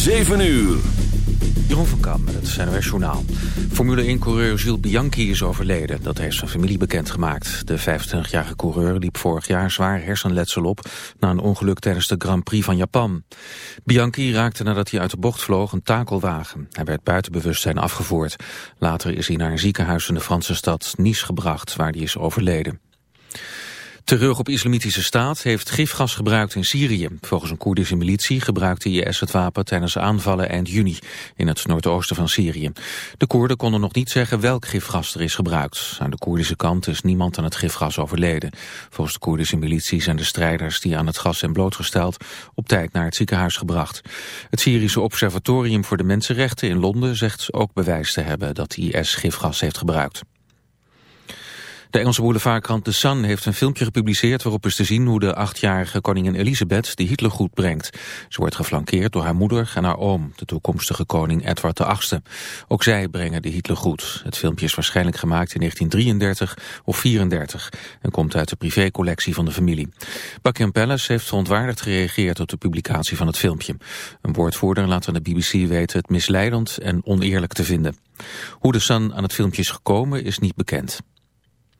7 uur. Jeroen van Kam met het NOS Journaal. Formule 1-coureur Gilles Bianchi is overleden. Dat heeft zijn familie bekendgemaakt. De 25-jarige coureur liep vorig jaar zwaar hersenletsel op... na een ongeluk tijdens de Grand Prix van Japan. Bianchi raakte nadat hij uit de bocht vloog een takelwagen. Hij werd buiten bewustzijn afgevoerd. Later is hij naar een ziekenhuis in de Franse stad Nice gebracht... waar hij is overleden. Terug op islamitische staat heeft gifgas gebruikt in Syrië. Volgens een Koerdische militie gebruikte IS het wapen tijdens aanvallen eind juni in het noordoosten van Syrië. De Koerden konden nog niet zeggen welk gifgas er is gebruikt. Aan de Koerdische kant is niemand aan het gifgas overleden. Volgens de Koerdische militie zijn de strijders die aan het gas zijn blootgesteld op tijd naar het ziekenhuis gebracht. Het Syrische Observatorium voor de Mensenrechten in Londen zegt ook bewijs te hebben dat IS gifgas heeft gebruikt. De Engelse boulevardkrant The Sun heeft een filmpje gepubliceerd waarop is te zien hoe de achtjarige koningin Elisabeth de Hitlergroet brengt. Ze wordt geflankeerd door haar moeder en haar oom, de toekomstige koning Edward VIII. Ook zij brengen de Hitlergroet. Het filmpje is waarschijnlijk gemaakt in 1933 of 34 en komt uit de privécollectie van de familie. Buckingham Palace heeft verontwaardigd gereageerd op de publicatie van het filmpje. Een woordvoerder laat aan de BBC weten het misleidend en oneerlijk te vinden. Hoe de Sun aan het filmpje is gekomen is niet bekend.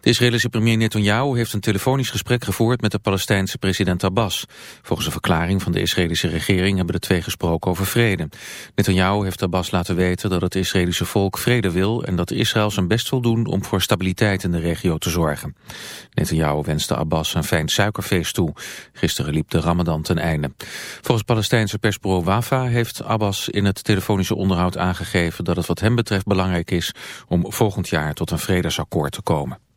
De Israëlische premier Netanyahu heeft een telefonisch gesprek gevoerd met de Palestijnse president Abbas. Volgens een verklaring van de Israëlische regering hebben de twee gesproken over vrede. Netanyahu heeft Abbas laten weten dat het Israëlische volk vrede wil en dat Israël zijn best wil doen om voor stabiliteit in de regio te zorgen. Netanyahu wenste Abbas een fijn suikerfeest toe. Gisteren liep de ramadan ten einde. Volgens Palestijnse persbureau Wafa heeft Abbas in het telefonische onderhoud aangegeven dat het wat hem betreft belangrijk is om volgend jaar tot een vredesakkoord te komen.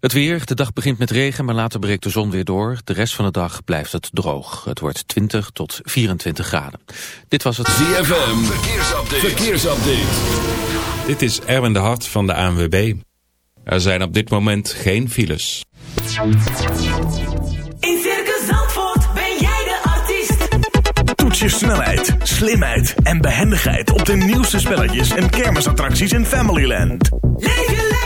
Het weer, de dag begint met regen, maar later breekt de zon weer door. De rest van de dag blijft het droog. Het wordt 20 tot 24 graden. Dit was het ZFM, verkeersupdate. verkeersupdate. Dit is Erwin de Hart van de ANWB. Er zijn op dit moment geen files. In Circus Zandvoort ben jij de artiest. Toets je snelheid, slimheid en behendigheid op de nieuwste spelletjes en kermisattracties in Familyland. Leef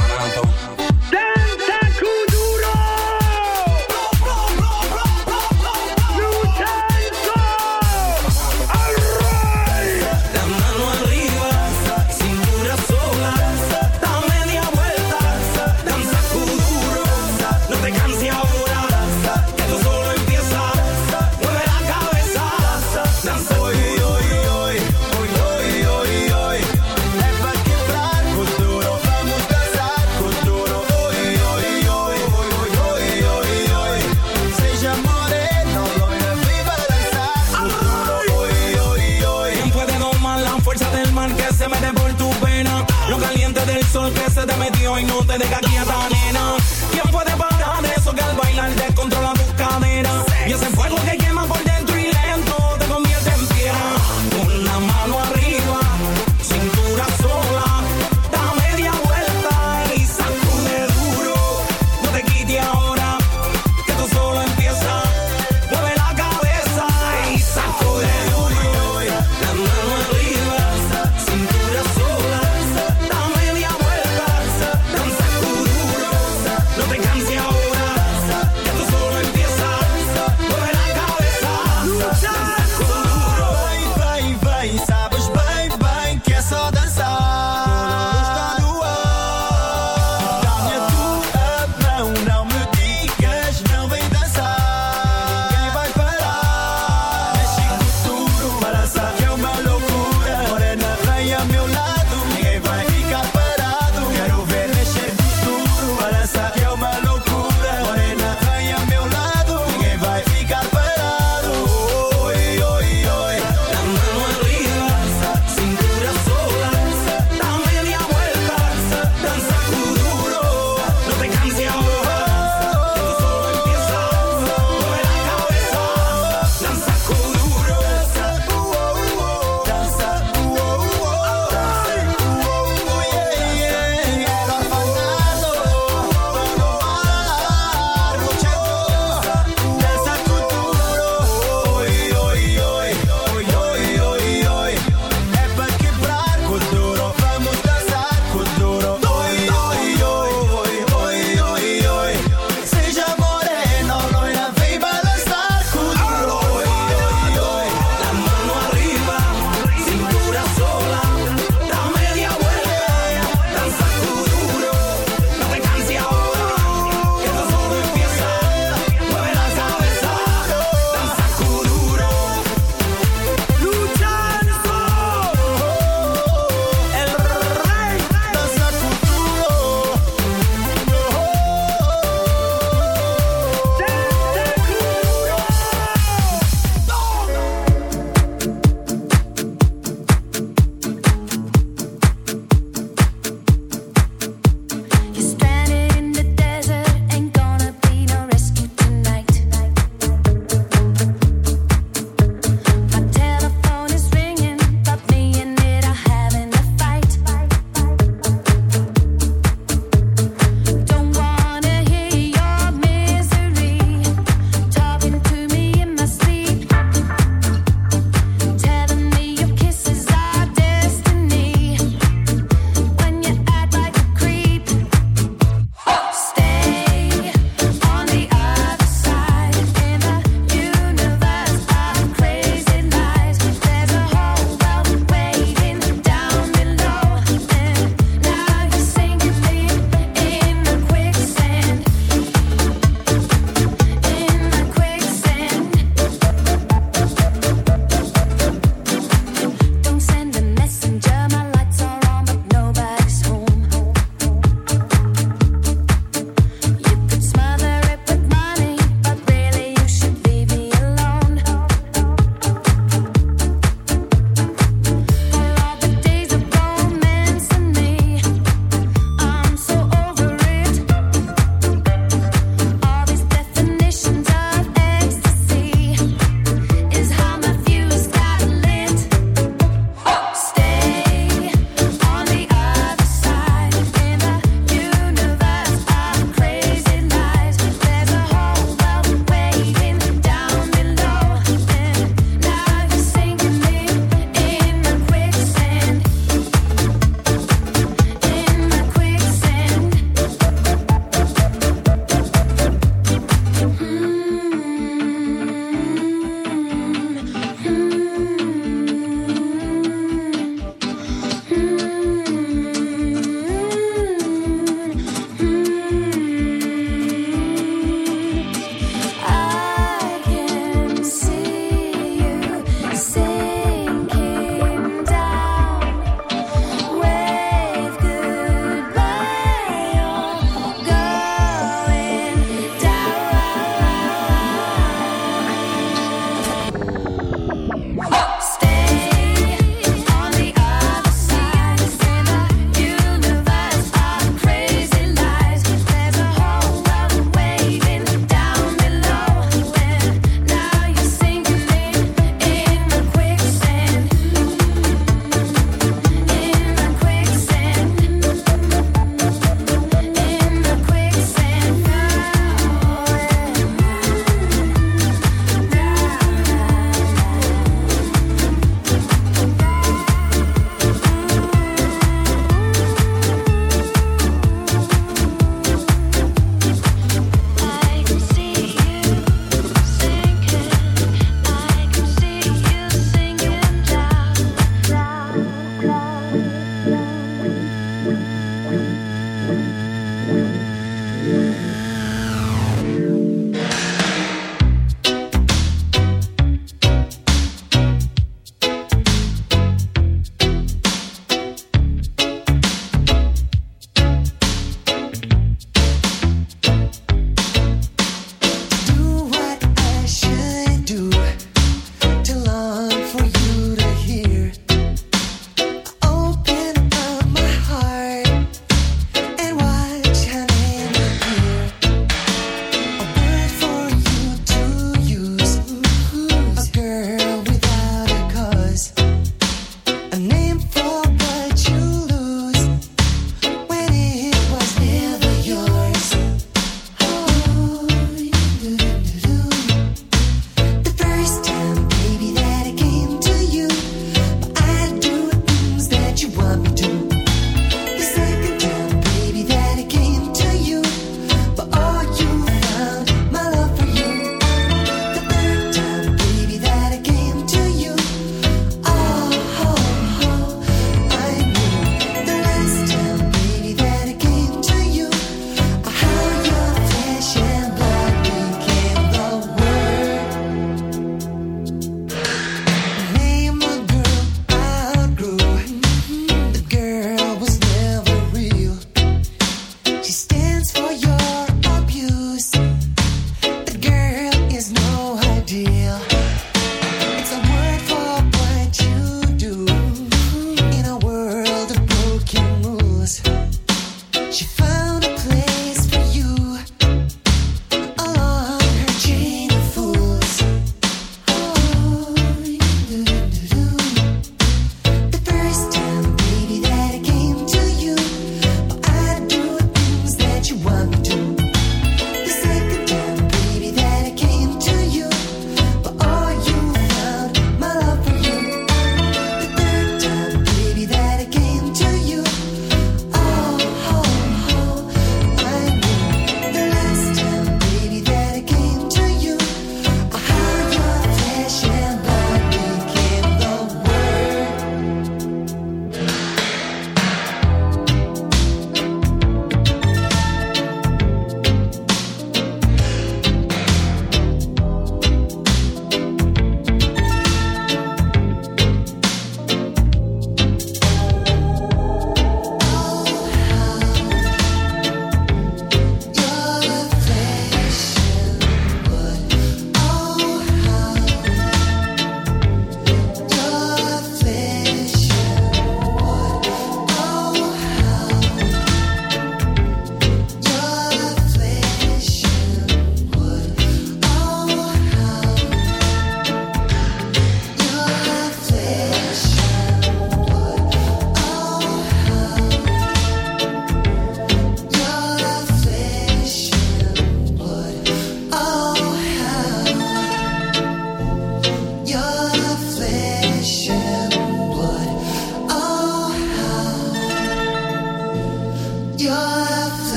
Te deja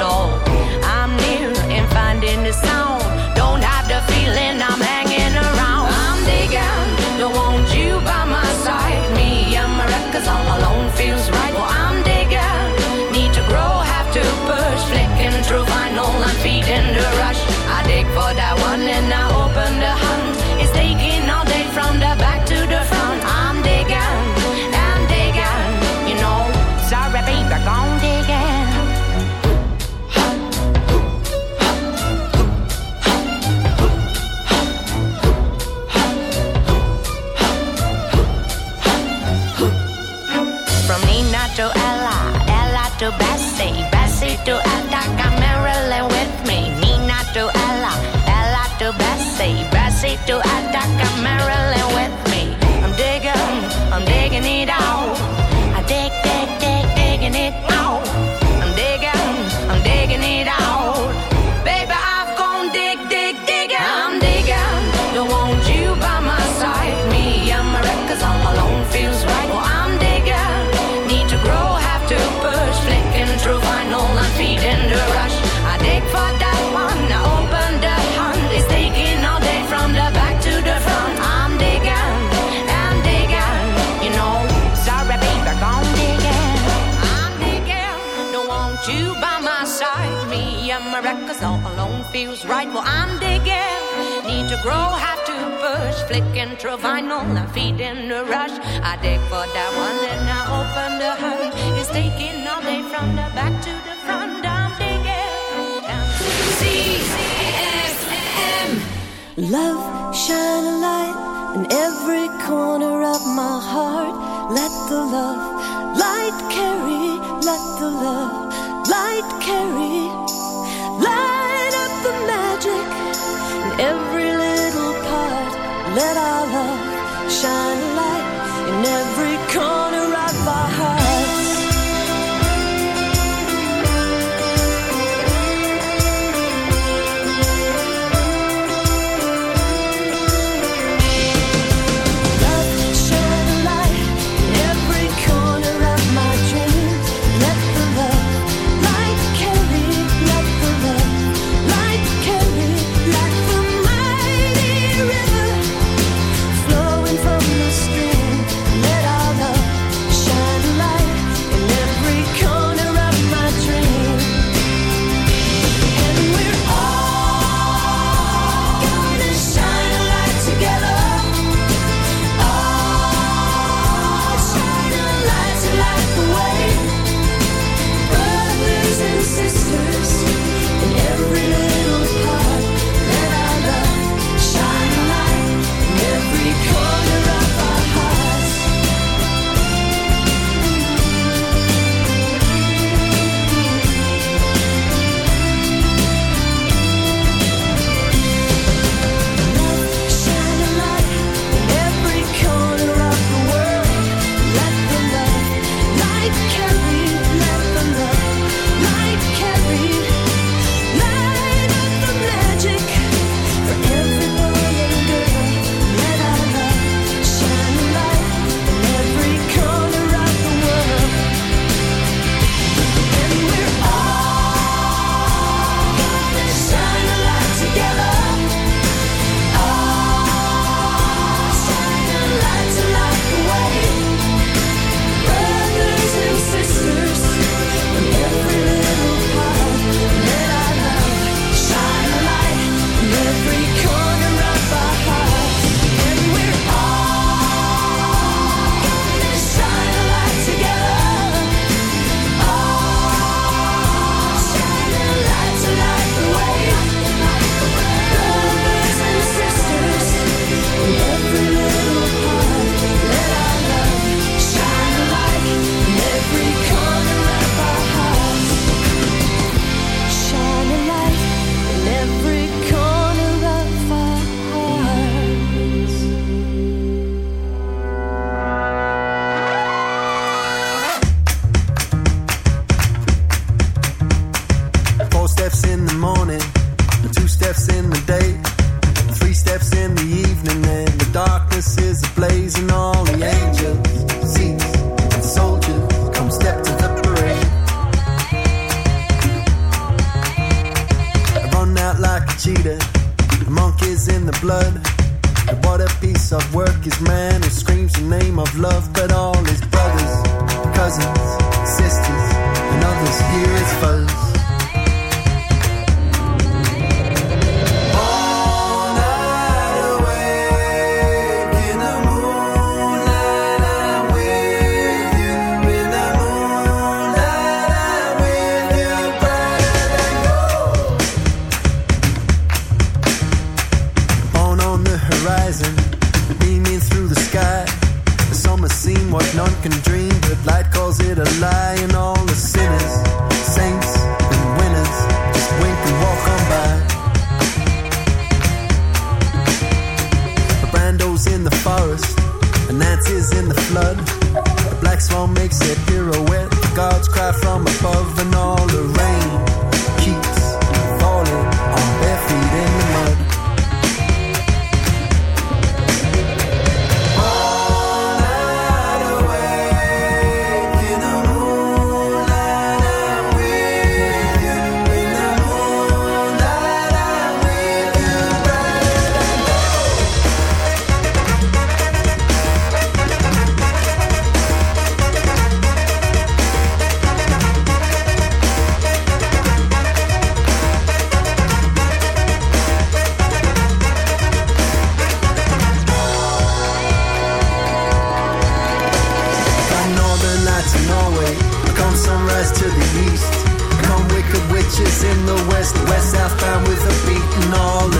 door. to Bessie, Bessie to Attica, Maryland with me, Nina to Ella, Ella to Bessie, Bessie to feels right. Well, I'm digging. Need to grow, have to push. Flicking through vinyl, I'm feeding the rush. I dig for that one, then I open the hood. It's taking all day from the back to the front. I'm digging. C-C-S-M. Love, shine a light in every corner of my heart. Let the love light carry, let the love light carry. Let our love shine a light in every west to the east. Come wicked witches in the west, west southbound with a beaten all